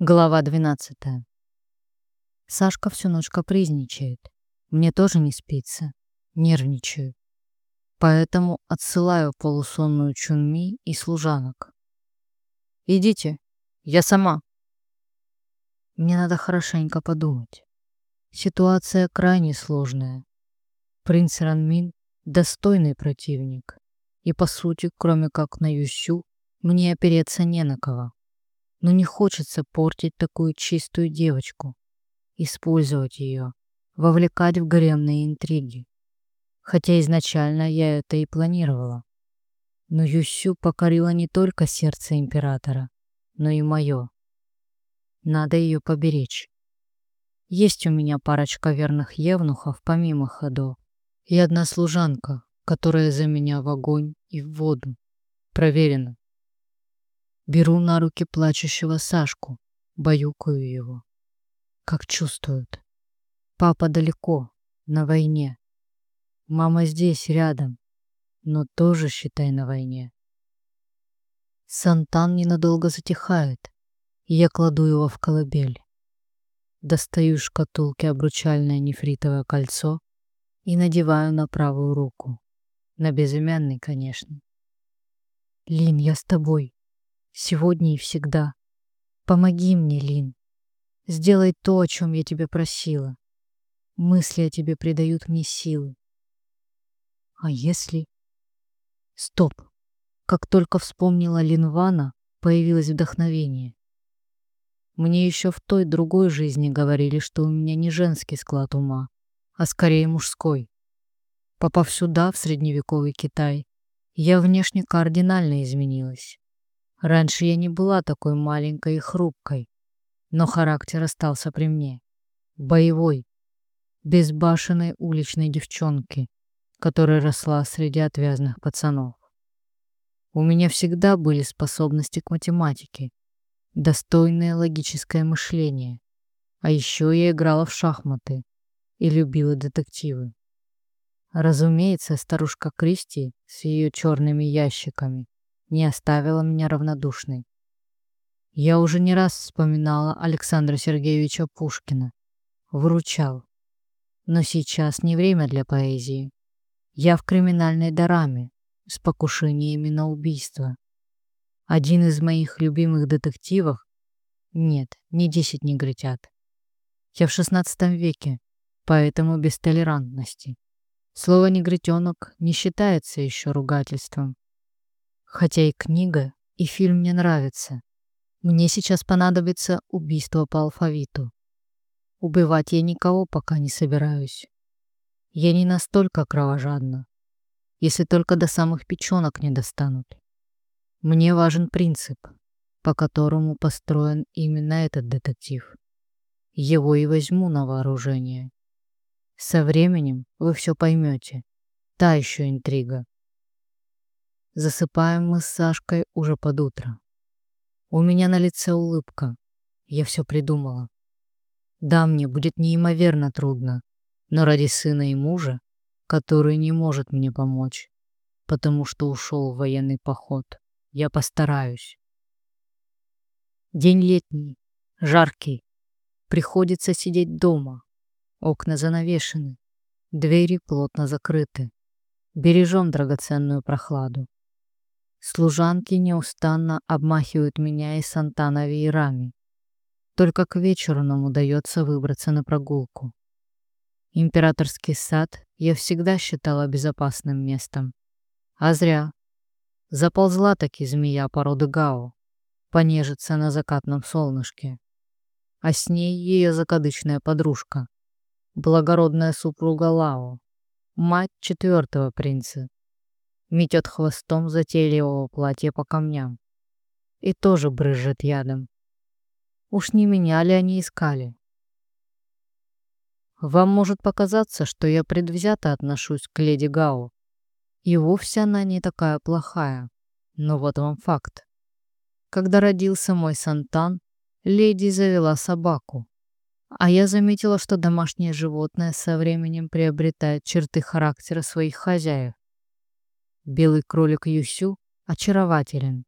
Глава 12. Сашка всю ночь капризничает. Мне тоже не спится. Нервничаю. Поэтому отсылаю полусонную Чунми и служанок. «Идите, я сама». Мне надо хорошенько подумать. Ситуация крайне сложная. Принц Ранмин — достойный противник. И, по сути, кроме как на Ющу, мне опереться не на кого но не хочется портить такую чистую девочку, использовать ее, вовлекать в гаремные интриги. Хотя изначально я это и планировала. Но Юсю покорила не только сердце императора, но и мое. Надо ее поберечь. Есть у меня парочка верных евнухов помимо Ходо и одна служанка, которая за меня в огонь и в воду. Проверено. Беру на руки плачущего Сашку, баюкаю его. Как чувствуют. Папа далеко, на войне. Мама здесь, рядом, но тоже, считай, на войне. Сантан ненадолго затихает, и я кладу его в колыбель. Достаю из шкатулки обручальное нефритовое кольцо и надеваю на правую руку. На безымянный, конечно. «Лин, я с тобой», сегодня и всегда. Помоги мне, Лин. Сделай то, о чем я тебя просила. Мысли о тебе придают мне силы. А если... Стоп. Как только вспомнила Линвана, появилось вдохновение. Мне еще в той другой жизни говорили, что у меня не женский склад ума, а скорее мужской. Попав сюда, в средневековый Китай, я внешне кардинально изменилась. Раньше я не была такой маленькой и хрупкой, но характер остался при мне. Боевой, безбашенной уличной девчонки, которая росла среди отвязных пацанов. У меня всегда были способности к математике, достойное логическое мышление, а еще я играла в шахматы и любила детективы. Разумеется, старушка Кристи с ее черными ящиками не оставила меня равнодушной. Я уже не раз вспоминала Александра Сергеевича Пушкина. Выручал. Но сейчас не время для поэзии. Я в криминальной дораме с покушениями на убийство. Один из моих любимых детективов нет, не десять негритят. Я в шестнадцатом веке, поэтому без толерантности. Слово «негритенок» не считается еще ругательством. Хотя и книга, и фильм мне нравятся. Мне сейчас понадобится убийство по алфавиту. Убивать я никого пока не собираюсь. Я не настолько кровожадна, если только до самых печенок не достанут. Мне важен принцип, по которому построен именно этот детектив. Его и возьму на вооружение. Со временем вы все поймете. Та еще интрига. Засыпаем мы с Сашкой уже под утро. У меня на лице улыбка. Я все придумала. Да, мне будет неимоверно трудно, но ради сына и мужа, который не может мне помочь, потому что ушел в военный поход, я постараюсь. День летний, жаркий. Приходится сидеть дома. Окна занавешены, двери плотно закрыты. Бережем драгоценную прохладу. Служанки неустанно обмахивают меня и Сантана веерами. Только к вечеру нам удается выбраться на прогулку. Императорский сад я всегда считала безопасным местом. А зря. Заползла таки змея породы Гао, понежиться на закатном солнышке. А с ней ее закадычная подружка, благородная супруга Лао, мать четвертого принца, метет хвостом затейливого платья по камням и тоже брызжет ядом. Уж не меня ли они искали? Вам может показаться, что я предвзято отношусь к леди Гао, и вовсе она не такая плохая. Но вот вам факт. Когда родился мой Сантан, леди завела собаку. А я заметила, что домашнее животное со временем приобретает черты характера своих хозяев. Белый кролик Юсю очарователен,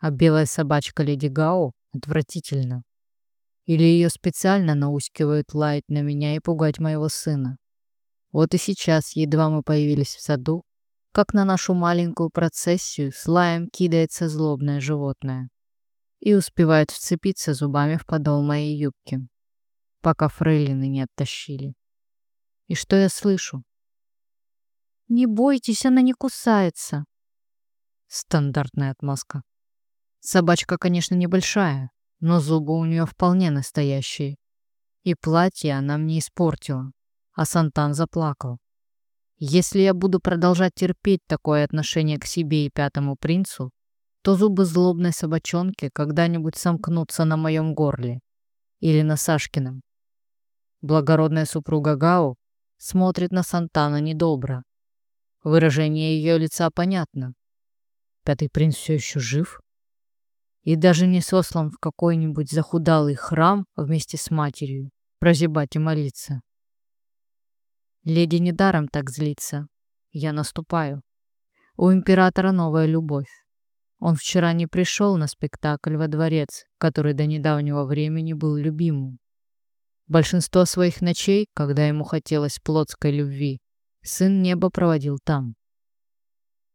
а белая собачка Леди Гао отвратительна. Или ее специально наускивают лаять на меня и пугать моего сына. Вот и сейчас, едва мы появились в саду, как на нашу маленькую процессию с лаем кидается злобное животное и успевает вцепиться зубами в подол моей юбки, пока фрейлины не оттащили. И что я слышу? «Не бойтесь, она не кусается». Стандартная отмазка. Собачка, конечно, небольшая, но зубы у нее вполне настоящие. И платье она мне испортила, а Сантан заплакал. Если я буду продолжать терпеть такое отношение к себе и пятому принцу, то зубы злобной собачонки когда-нибудь сомкнутся на моем горле или на Сашкином. Благородная супруга Гау смотрит на Сантана недобро. Выражение ее лица понятно. Пятый принц все еще жив? и даже не сослан в какой-нибудь захудалый храм вместе с матерью прозябать и молиться. Леди недаром так злится. Я наступаю. У императора новая любовь. Он вчера не пришел на спектакль во дворец, который до недавнего времени был любимым. Большинство своих ночей, когда ему хотелось плотской любви, сын неба проводил там.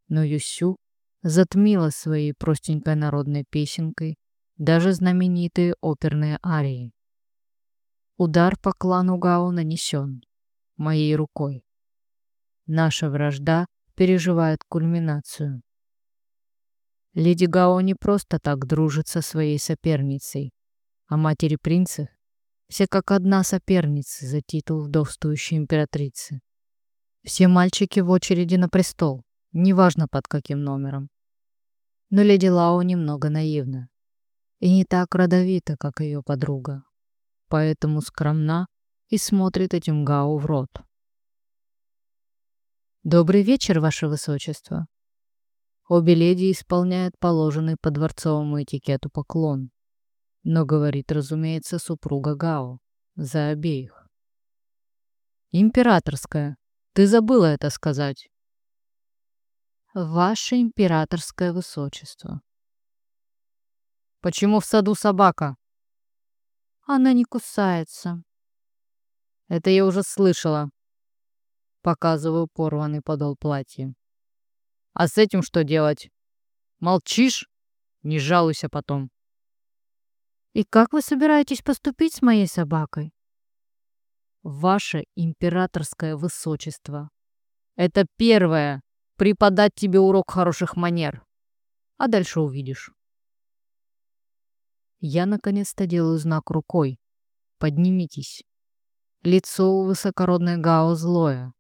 Но Юсю затмила своей простенькой народной песенкой даже знаменитые оперные арии. Удар по клану Гао нанесен моей рукой. Наша вражда переживает кульминацию. Леди Гао не просто так дружит со своей соперницей, а матери принца все как одна соперница за титул вдовствующей императрицы. Все мальчики в очереди на престол неважно под каким номером. Но леди Лао немного наивна и не так родовита, как ее подруга, поэтому скромна и смотрит этим Гао в рот. «Добрый вечер, Ваше Высочество!» Обе леди исполняют положенный по дворцовому этикету поклон, но говорит, разумеется, супруга Гао за обеих. «Императорская, ты забыла это сказать!» Ваше императорское высочество. Почему в саду собака? Она не кусается. Это я уже слышала. Показываю порванный подол платья. А с этим что делать? Молчишь? Не жалуйся потом. И как вы собираетесь поступить с моей собакой? Ваше императорское высочество. Это первое, преподать тебе урок хороших манер. А дальше увидишь. Я наконец-то делаю знак рукой. Поднимитесь. Лицо у высокородной Гао злое,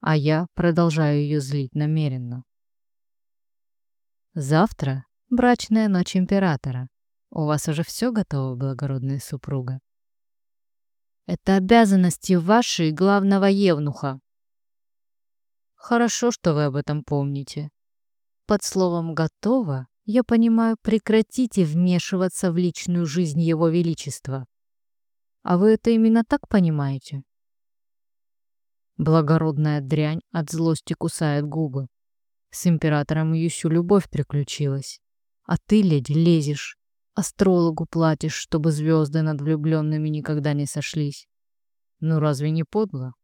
а я продолжаю ее злить намеренно. Завтра брачная ночь императора. У вас уже все готово, благородная супруга? Это обязанности вашей главного евнуха, Хорошо, что вы об этом помните. Под словом «готово» я понимаю «прекратите вмешиваться в личную жизнь Его Величества». А вы это именно так понимаете? Благородная дрянь от злости кусает губы. С императором Юсю любовь приключилась. А ты, леди, лезешь. Астрологу платишь, чтобы звезды над влюбленными никогда не сошлись. Ну разве не подло?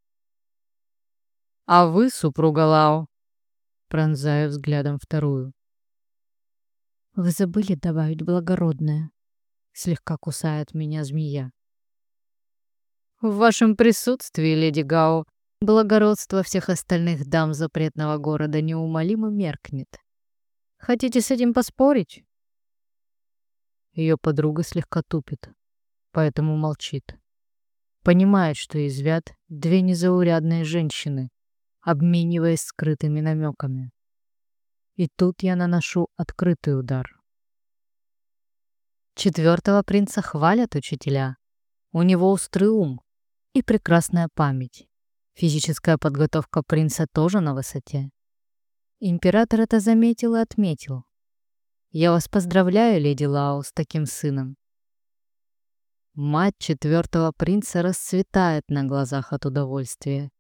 А вы, супруга Лао, пронзаю взглядом вторую. Вы забыли добавить благородное. Слегка кусает меня змея. В вашем присутствии, леди Гао, благородство всех остальных дам запретного города неумолимо меркнет. Хотите с этим поспорить? Ее подруга слегка тупит, поэтому молчит. Понимает, что извят две незаурядные женщины, обмениваясь скрытыми намеками. И тут я наношу открытый удар. Четвертого принца хвалят учителя. У него острый ум и прекрасная память. Физическая подготовка принца тоже на высоте. Император это заметил и отметил. Я вас поздравляю, леди Лао, с таким сыном. Мать четвертого принца расцветает на глазах от удовольствия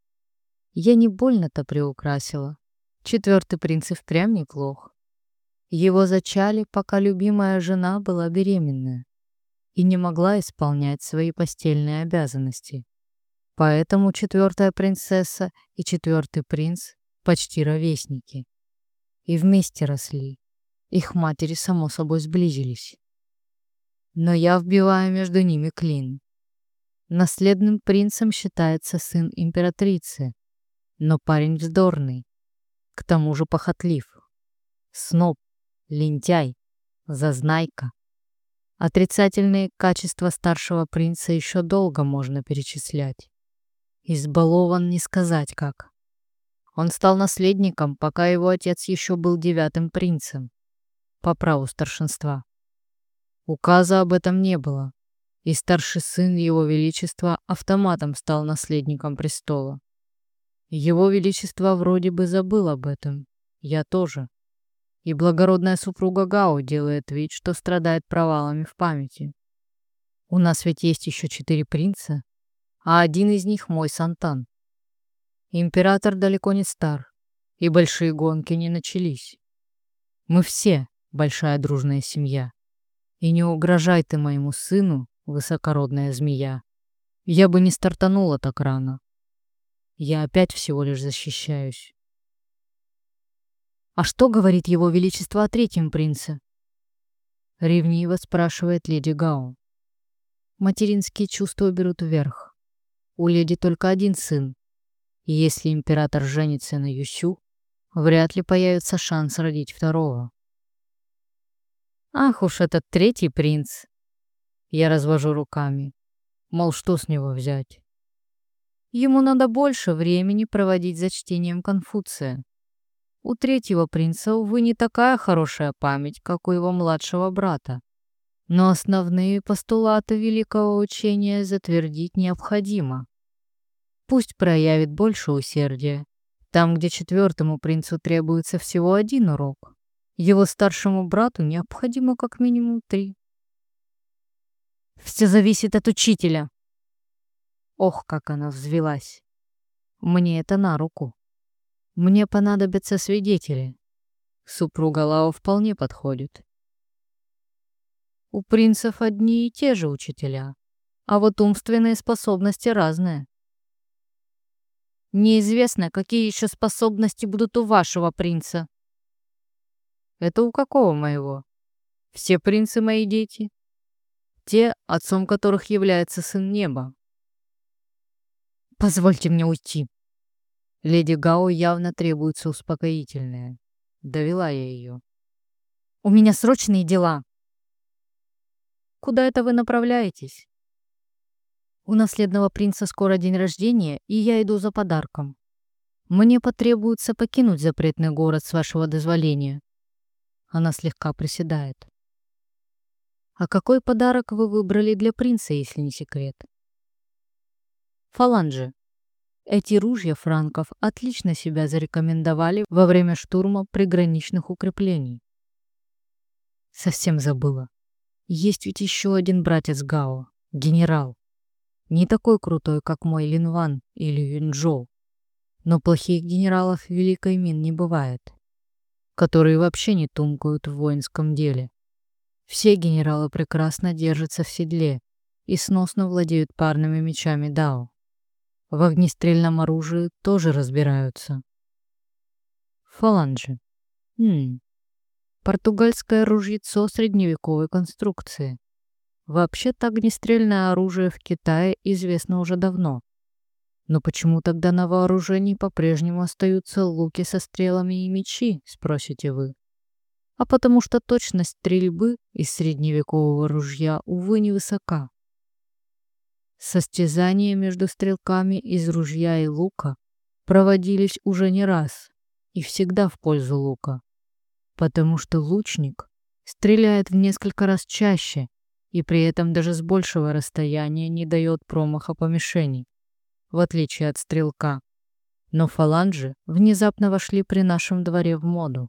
я не больно-то приукрасила. Четвертый принц и впрямь неплох. Его зачали, пока любимая жена была беременная. и не могла исполнять свои постельные обязанности. Поэтому четвертая принцесса и четвертый принц почти ровесники. И вместе росли. Их матери, само собой, сблизились. Но я вбиваю между ними клин. Наследным принцем считается сын императрицы, но парень вздорный, к тому же похотлив. Сноб, лентяй, зазнайка. Отрицательные качества старшего принца еще долго можно перечислять. Избалован не сказать как. Он стал наследником, пока его отец еще был девятым принцем, по праву старшинства. Указа об этом не было, и старший сын его величества автоматом стал наследником престола. Его величество вроде бы забыл об этом, я тоже. И благородная супруга Гао делает вид, что страдает провалами в памяти. У нас ведь есть еще четыре принца, а один из них мой Сантан. Император далеко не стар, и большие гонки не начались. Мы все большая дружная семья. И не угрожай ты моему сыну, высокородная змея. Я бы не стартанула так рано. Я опять всего лишь защищаюсь. «А что говорит его величество о третьем принце?» Ревниво спрашивает леди Гао. Материнские чувства берут вверх. У леди только один сын. И если император женится на Юсю, вряд ли появится шанс родить второго. Ах уж этот третий принц. Я развожу руками. Мол, что с него взять? Ему надо больше времени проводить за чтением Конфуция. У третьего принца, увы, не такая хорошая память, как у его младшего брата. Но основные постулаты великого учения затвердить необходимо. Пусть проявит больше усердия. Там, где четвертому принцу требуется всего один урок, его старшему брату необходимо как минимум три. Все зависит от учителя. Ох, как она взвелась. Мне это на руку. Мне понадобятся свидетели. Супруга Лао вполне подходит. У принцев одни и те же учителя, а вот умственные способности разные. Неизвестно, какие еще способности будут у вашего принца. Это у какого моего? Все принцы мои дети. Те, отцом которых является сын неба. Позвольте мне уйти. Леди Гао явно требуется успокоительное. Довела я ее. У меня срочные дела. Куда это вы направляетесь? У наследного принца скоро день рождения, и я иду за подарком. Мне потребуется покинуть запретный город с вашего дозволения. Она слегка приседает. А какой подарок вы выбрали для принца, если не секрет? Фаланжи. Эти ружья франков отлично себя зарекомендовали во время штурма приграничных укреплений. Совсем забыла. Есть ведь еще один братец Гао, генерал. Не такой крутой, как мой Линван или Юнчжоу. Но плохих генералов Великой Мин не бывает, которые вообще не тумкают в воинском деле. Все генералы прекрасно держатся в седле и сносно владеют парными мечами Дао. В огнестрельном оружии тоже разбираются. Фаланжи. Хм, Португальское ружьецо средневековой конструкции. Вообще-то огнестрельное оружие в Китае известно уже давно. Но почему тогда на вооружении по-прежнему остаются луки со стрелами и мечи, спросите вы? А потому что точность стрельбы из средневекового ружья, увы, невысока. Состязания между стрелками из ружья и лука проводились уже не раз и всегда в пользу лука потому что лучник стреляет в несколько раз чаще и при этом даже с большего расстояния не дает промаха по мишени, в отличие от стрелка. Но фаланжи внезапно вошли при нашем дворе в моду.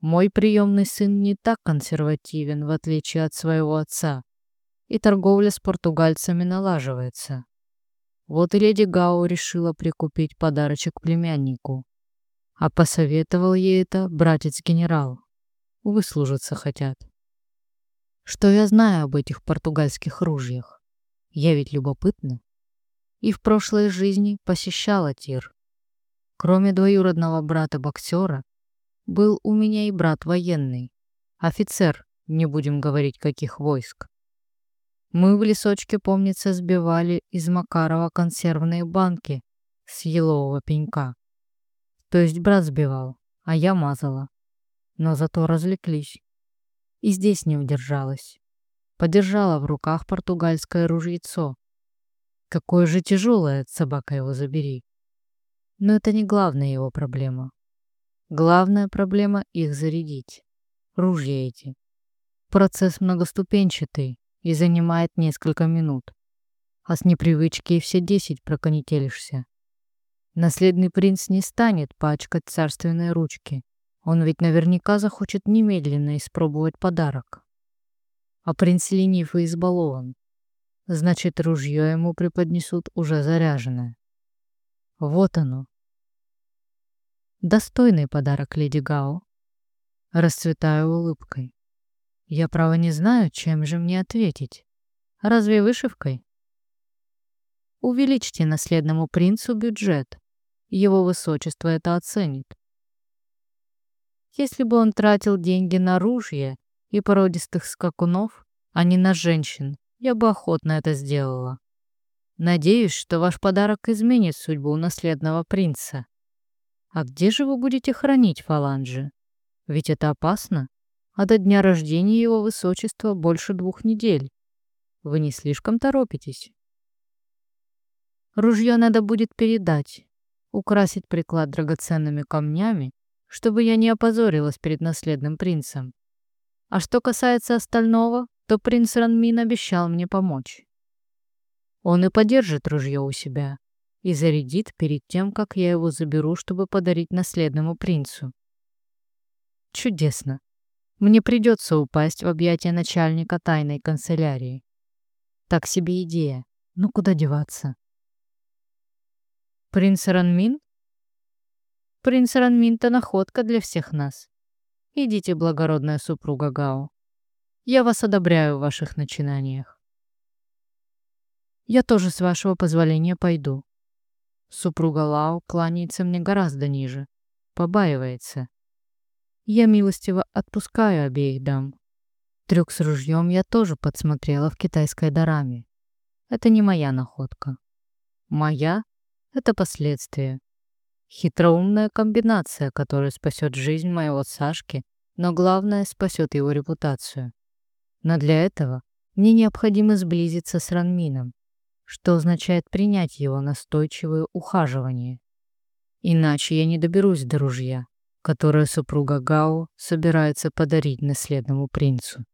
Мой приемный сын не так консервативен, в отличие от своего отца, и торговля с португальцами налаживается. Вот и леди Гао решила прикупить подарочек племяннику. А посоветовал ей это братец-генерал. Выслужиться хотят. Что я знаю об этих португальских ружьях? Я ведь любопытна. И в прошлой жизни посещала тир. Кроме двоюродного брата-боксера, был у меня и брат военный, офицер, не будем говорить каких войск. Мы в лесочке, помнится, сбивали из Макарова консервные банки с елового пенька. То есть брат сбивал, а я мазала. Но зато развлеклись. И здесь не удержалась. Подержала в руках португальское ружьецо. Какое же тяжелое, собака его забери. Но это не главная его проблема. Главная проблема — их зарядить. Ружья эти. Процесс многоступенчатый и занимает несколько минут. А с непривычки и все десять проконетелишься. Наследный принц не станет пачкать царственные ручки. Он ведь наверняка захочет немедленно испробовать подарок. А принц ленив и избалован. Значит, ружье ему преподнесут уже заряженное. Вот оно. Достойный подарок леди Гао. Расцветаю улыбкой. Я, право, не знаю, чем же мне ответить. Разве вышивкой? Увеличьте наследному принцу бюджет. Его высочество это оценит. Если бы он тратил деньги на ружье и породистых скакунов, а не на женщин, я бы охотно это сделала. Надеюсь, что ваш подарок изменит судьбу наследного принца. А где же вы будете хранить фаланжи? Ведь это опасно а до дня рождения его высочества больше двух недель. Вы не слишком торопитесь. Ружье надо будет передать, украсить приклад драгоценными камнями, чтобы я не опозорилась перед наследным принцем. А что касается остального, то принц Ранмин обещал мне помочь. Он и подержит ружье у себя и зарядит перед тем, как я его заберу, чтобы подарить наследному принцу. Чудесно. Мне придется упасть в объятия начальника тайной канцелярии. Так себе идея. Ну куда деваться? Принц Ранмин? Принц Ранмин-то находка для всех нас. Идите, благородная супруга Гао. Я вас одобряю в ваших начинаниях. Я тоже, с вашего позволения, пойду. Супруга Лао кланяется мне гораздо ниже. Побаивается. Я милостиво отпускаю обеих дам. Трюк с ружьем я тоже подсмотрела в китайской дораме. Это не моя находка. Моя — это последствия. Хитроумная комбинация, которая спасет жизнь моего Сашки, но главное — спасет его репутацию. Но для этого мне необходимо сблизиться с Ранмином, что означает принять его настойчивое ухаживание. Иначе я не доберусь до ружья которое супруга Гао собирается подарить наследному принцу.